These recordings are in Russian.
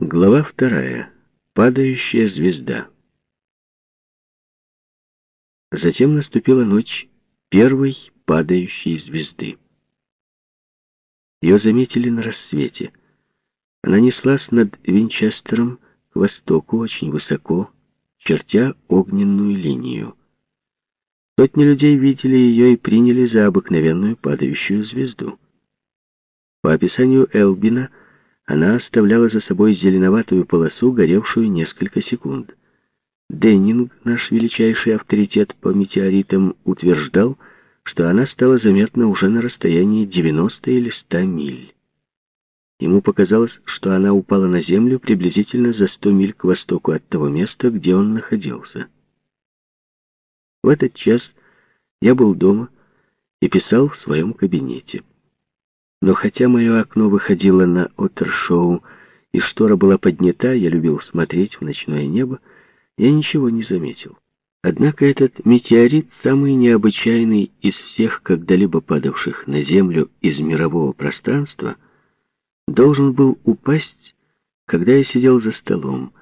Глава вторая. Падающая звезда. Затем наступила ночь первой падающей звезды. Ее заметили на рассвете. Она неслась над Винчестером к востоку очень высоко, чертя огненную линию. Сотни людей видели ее и приняли за обыкновенную падающую звезду. По описанию Элбина, она оставляла за собой зеленоватую полосу, горевшую несколько секунд. Деннинг, наш величайший авторитет по метеоритам, утверждал, что она стала заметна уже на расстоянии 90 или 100 миль. Ему показалось, что она упала на землю приблизительно за 100 миль к востоку от того места, где он находился. В этот час я был дома и писал в своем кабинете. Но хотя мое окно выходило на Оттершоу, и штора была поднята, я любил смотреть в ночное небо, я ничего не заметил. Однако этот метеорит, самый необычайный из всех когда-либо падавших на Землю из мирового пространства, должен был упасть, когда я сидел за столом,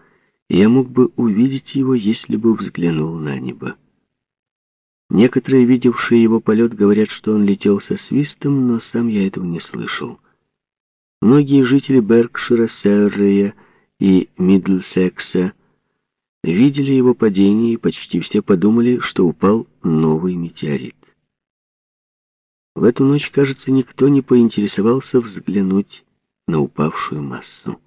и я мог бы увидеть его, если бы взглянул на небо. Некоторые, видевшие его полет, говорят, что он летел со свистом, но сам я этого не слышал. Многие жители Беркшира, Серрея и Мидлсекса видели его падение, и почти все подумали, что упал новый метеорит. В эту ночь, кажется, никто не поинтересовался взглянуть на упавшую массу.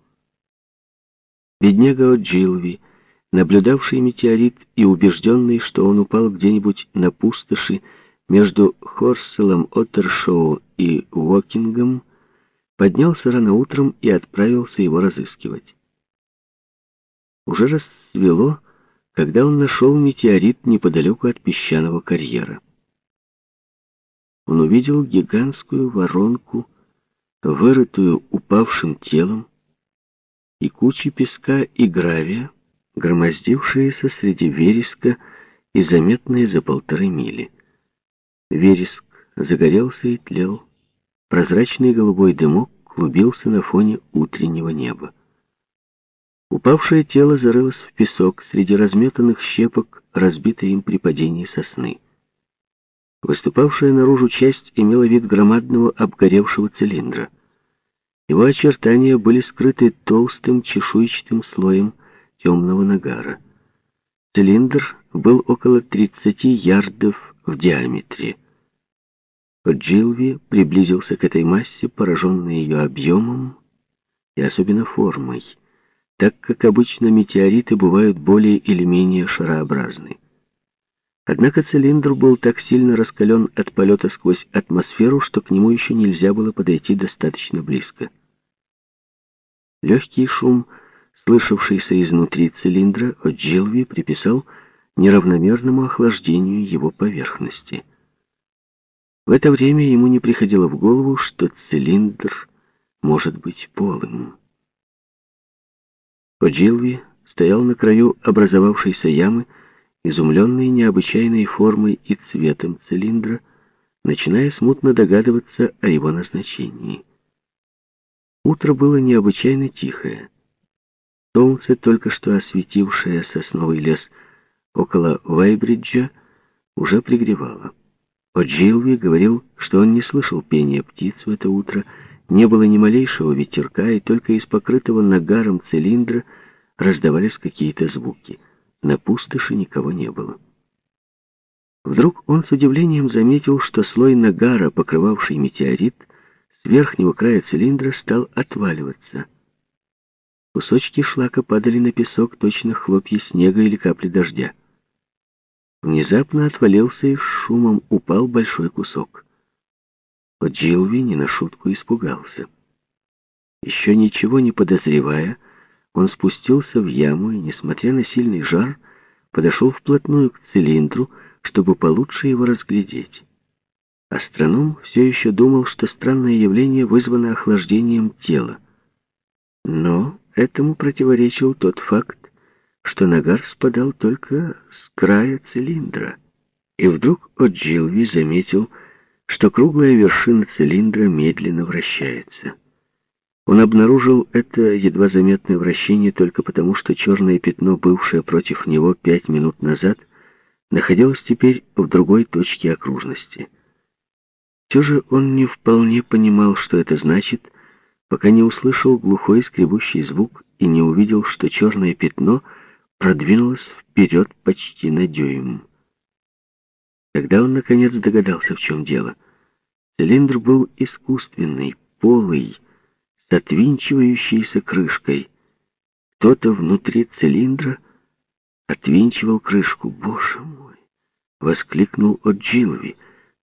Бедняга О'Джилви — наблюдавший метеорит и убежденный, что он упал где-нибудь на пустоши между Хорселом, Оттершоу и Уокингом, поднялся рано утром и отправился его разыскивать. Уже рассвело, когда он нашел метеорит неподалеку от песчаного карьера. Он увидел гигантскую воронку, вырытую упавшим телом, и кучи песка и гравия, громоздившиеся среди вереска и заметные за полторы мили. Вереск загорелся и тлел. Прозрачный голубой дымок клубился на фоне утреннего неба. Упавшее тело зарылось в песок среди разметанных щепок, разбитой им при падении сосны. Выступавшая наружу часть имела вид громадного обгоревшего цилиндра. Его очертания были скрыты толстым чешуйчатым слоем темного нагара. Цилиндр был около 30 ярдов в диаметре. Джилви приблизился к этой массе, пораженный ее объемом и особенно формой, так как обычно метеориты бывают более или менее шарообразны. Однако цилиндр был так сильно раскален от полета сквозь атмосферу, что к нему еще нельзя было подойти достаточно близко. Легкий шум — слышавшийся изнутри цилиндра, Джилви приписал неравномерному охлаждению его поверхности. В это время ему не приходило в голову, что цилиндр может быть полым. Джилви стоял на краю образовавшейся ямы, изумленный необычайной формой и цветом цилиндра, начиная смутно догадываться о его назначении. Утро было необычайно тихое. Солнце, только что осветившее сосновый лес около Вейбриджа, уже пригревало. О'Джилви говорил, что он не слышал пения птиц в это утро, не было ни малейшего ветерка, и только из покрытого нагаром цилиндра раздавались какие-то звуки. На пустоши никого не было. Вдруг он с удивлением заметил, что слой нагара, покрывавший метеорит, с верхнего края цилиндра стал отваливаться — Кусочки шлака падали на песок, точно хлопья снега или капли дождя. Внезапно отвалился и с шумом упал большой кусок. Джилви не на шутку испугался. Еще ничего не подозревая, он спустился в яму и, несмотря на сильный жар, подошел вплотную к цилиндру, чтобы получше его разглядеть. Астроном все еще думал, что странное явление вызвано охлаждением тела. Но Этому противоречил тот факт, что нагар спадал только с края цилиндра. И вдруг О'Джилви заметил, что круглая вершина цилиндра медленно вращается. Он обнаружил это едва заметное вращение только потому, что черное пятно, бывшее против него пять минут назад, находилось теперь в другой точке окружности. Все же он не вполне понимал, что это значит, пока не услышал глухой скребущий звук и не увидел, что черное пятно продвинулось вперед почти на дюйм. Тогда он, наконец, догадался, в чем дело. Цилиндр был искусственный, полый, с отвинчивающейся крышкой. Кто-то внутри цилиндра отвинчивал крышку. «Боже мой!» — воскликнул О'Джилви.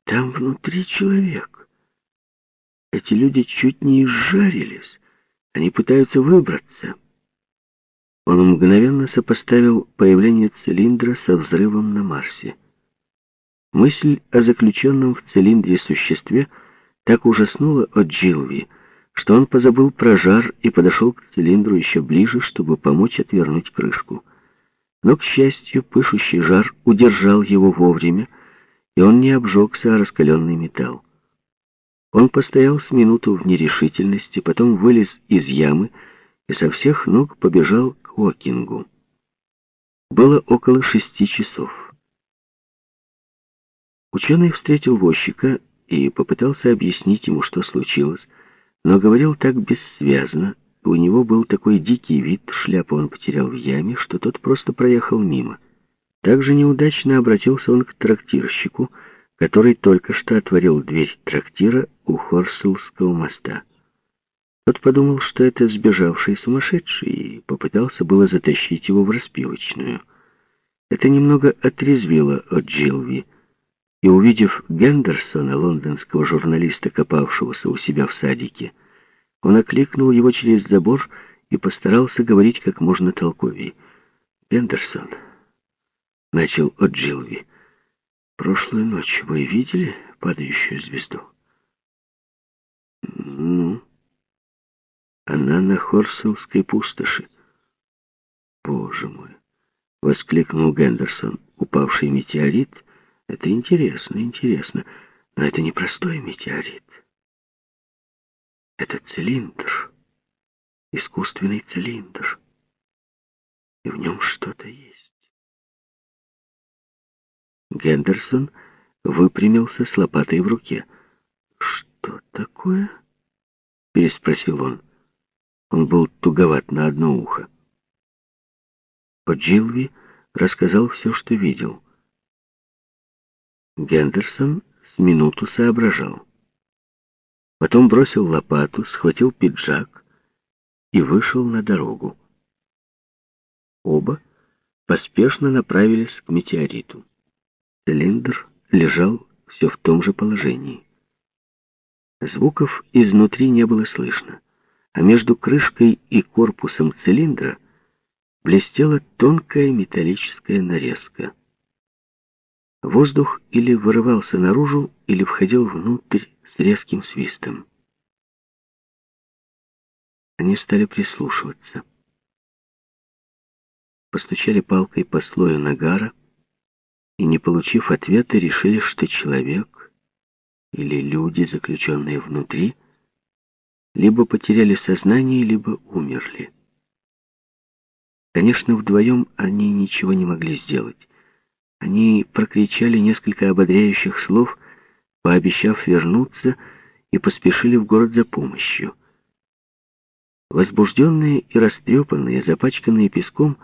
«Там внутри человек. Эти люди чуть не изжарились. Они пытаются выбраться». Он мгновенно сопоставил появление цилиндра со взрывом на Марсе. Мысль о заключенном в цилиндре существе так ужаснула О'Джилви, что он позабыл про жар и подошел к цилиндру еще ближе, чтобы помочь отвернуть крышку. Но, к счастью, пышущий жар удержал его вовремя, и он не обжегся о раскаленный металл. Он постоял с минуту в нерешительности, потом вылез из ямы и со всех ног побежал к Окингу. Было около шести часов. Ученый встретил возчика и попытался объяснить ему, что случилось, но говорил так бессвязно, у него был такой дикий вид, шляпу он потерял в яме, что тот просто проехал мимо. Также неудачно обратился он к трактирщику, который только что отворил дверь трактира у Хорселского моста. Тот подумал, что это сбежавший сумасшедший, и попытался было затащить его в распивочную. Это немного отрезвило от Джилви, и, увидев Гендерсона, лондонского журналиста, копавшегося у себя в садике, он окликнул его через забор и постарался говорить как можно толковее. «Гендерсон», — начал О'Джилви, — «прошлую ночь вы видели падающую звезду?» «Ну?» «Она на Хорселской пустоши». «Боже мой!» — воскликнул Гендерсон. «Упавший метеорит — это интересно, интересно. Но это не простой метеорит. Это цилиндр. Искусственный цилиндр. И в нем что-то есть. Гендерсон выпрямился с лопатой в руке. «Что такое?» — переспросил он. Он был туговат на одно ухо. Поджилви рассказал все, что видел. Гендерсон с минуту соображал. Потом бросил лопату, схватил пиджак и вышел на дорогу. Оба поспешно направились к метеориту. Цилиндр лежал все в том же положении. Звуков изнутри не было слышно, а между крышкой и корпусом цилиндра блестела тонкая металлическая нарезка. Воздух или вырывался наружу, или входил внутрь с резким свистом. Они стали прислушиваться. Постучали палкой по слою нагара и, не получив ответа, решили, что человек или люди, заключенные внутри, либо потеряли сознание, либо умерли. Конечно, вдвоем они ничего не могли сделать. Они прокричали несколько ободряющих слов, пообещав вернуться, и поспешили в город за помощью. Возбужденные и растрепанные, запачканные песком,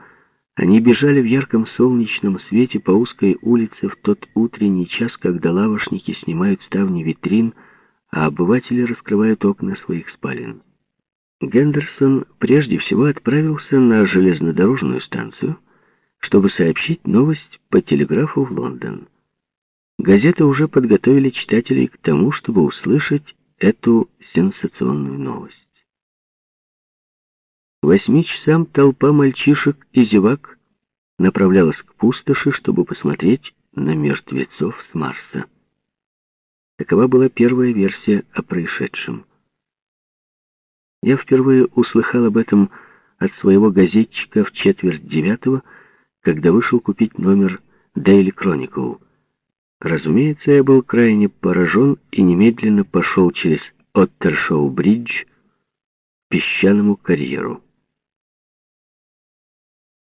они бежали в ярком солнечном свете по узкой улице в тот утренний час, когда лавошники снимают ставни витрин, а обыватели раскрывают окна своих спален. Гендерсон прежде всего отправился на железнодорожную станцию, чтобы сообщить новость по телеграфу в Лондон. Газеты уже подготовили читателей к тому, чтобы услышать эту сенсационную новость. К восьми часам толпа мальчишек и зевак направлялась к пустоши, чтобы посмотреть на мертвецов с Марса. Такова была первая версия о происшедшем. Я впервые услыхал об этом от своего газетчика в четверть девятого, когда вышел купить номер Daily Chronicle. Разумеется, я был крайне поражен и немедленно пошел через Оттершоу-бридж песчаному карьеру.